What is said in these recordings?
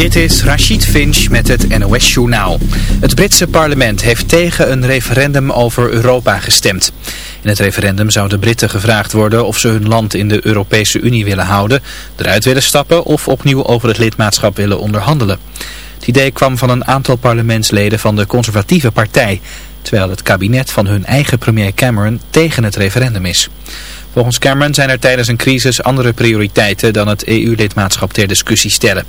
Dit is Rashid Finch met het NOS Journaal. Het Britse parlement heeft tegen een referendum over Europa gestemd. In het referendum zouden Britten gevraagd worden of ze hun land in de Europese Unie willen houden, eruit willen stappen of opnieuw over het lidmaatschap willen onderhandelen. Het idee kwam van een aantal parlementsleden van de conservatieve partij, terwijl het kabinet van hun eigen premier Cameron tegen het referendum is. Volgens Cameron zijn er tijdens een crisis andere prioriteiten dan het EU-lidmaatschap ter discussie stellen.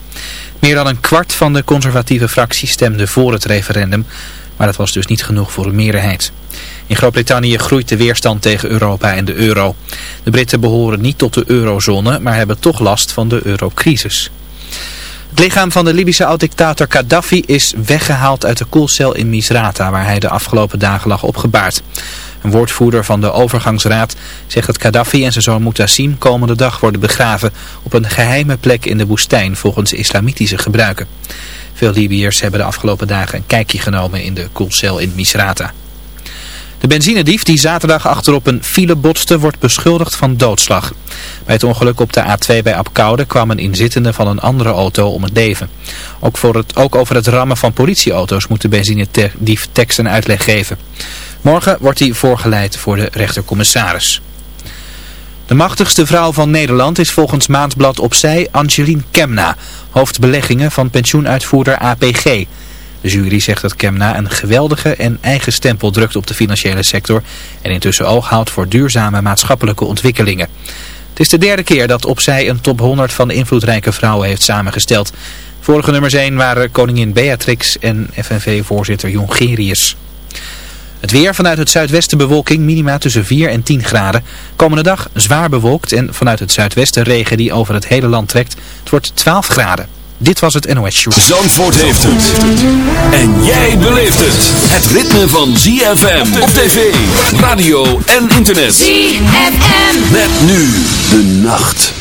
Meer dan een kwart van de conservatieve fractie stemde voor het referendum, maar dat was dus niet genoeg voor een meerderheid. In Groot-Brittannië groeit de weerstand tegen Europa en de euro. De Britten behoren niet tot de eurozone, maar hebben toch last van de eurocrisis. Het lichaam van de Libische oud-dictator Gaddafi is weggehaald uit de koelcel in Misrata, waar hij de afgelopen dagen lag opgebaard. Een woordvoerder van de overgangsraad zegt dat Gaddafi en zijn zoon Mutassim komende dag worden begraven op een geheime plek in de woestijn volgens islamitische gebruiken. Veel Libiërs hebben de afgelopen dagen een kijkje genomen in de koelcel in Misrata. De benzinedief die zaterdag achterop een file botste wordt beschuldigd van doodslag. Bij het ongeluk op de A2 bij Apkoude kwam een inzittende van een andere auto om het leven. Ook, voor het, ook over het rammen van politieauto's moet de benzinedief tekst en uitleg geven. Morgen wordt hij voorgeleid voor de rechtercommissaris. De machtigste vrouw van Nederland is volgens Maandblad Opzij Angelien Kemna, hoofdbeleggingen van pensioenuitvoerder APG. De jury zegt dat Kemna een geweldige en eigen stempel drukt op de financiële sector en intussen oog houdt voor duurzame maatschappelijke ontwikkelingen. Het is de derde keer dat Opzij een top 100 van invloedrijke vrouwen heeft samengesteld. Vorige nummers 1 waren koningin Beatrix en FNV-voorzitter Jongerius. Het weer vanuit het zuidwesten bewolking, minima tussen 4 en 10 graden. Komende dag zwaar bewolkt en vanuit het zuidwesten regen die over het hele land trekt. Het wordt 12 graden. Dit was het NOS Show. Zandvoort heeft het. En jij beleeft het. Het ritme van ZFM op tv, radio en internet. ZFM. Met nu de nacht.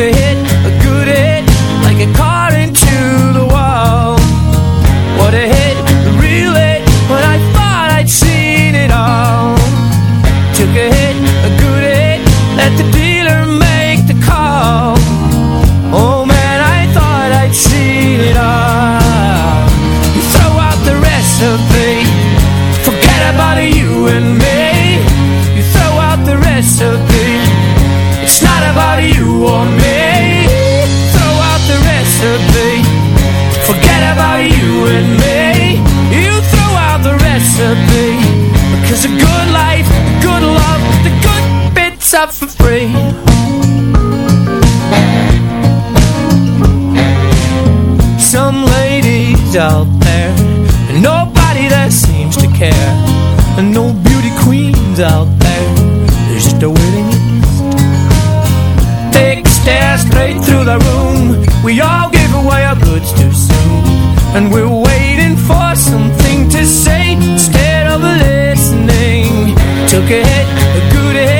could hit got for free. Some ladies out there And nobody that seems to care. And no beauty queens out there There's just a waiting list Take a stare straight through the room. We all give away our goods too soon And we're waiting for something to say. Instead of listening Took a hit, a good hit.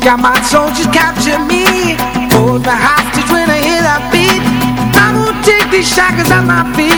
got my soldiers capture me. Hold the hostage when I hear that beat. I won't take these shackles at my feet.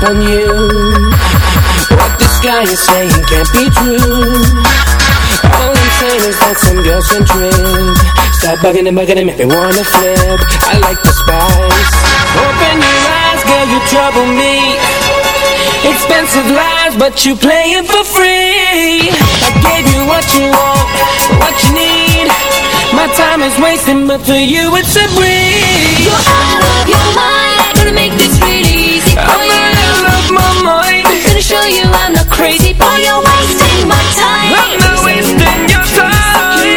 up on you. What this guy is saying can't be true. All I'm saying is that some girls can trip. Stop bugging and bugging him if they wanna flip. I like the spice. Open your eyes, girl, you trouble me. Expensive lies, but you playing for free. I gave you what you want, what you need. My time is wasting, but for you it's a breeze. You're out of your mind, gonna make this really easy. For you I'm gonna show you I'm not crazy Boy, wasting my time. I'm not wasting your time.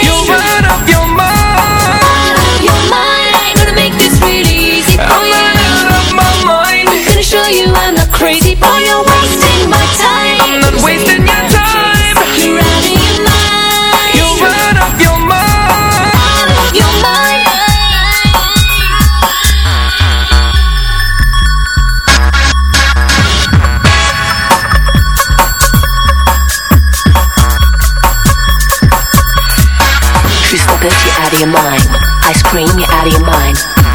You're out of your mind. You're out of your mind. Gonna make this really easy for you. I'm out of my mind. I'm gonna show you I'm not crazy Boy, you're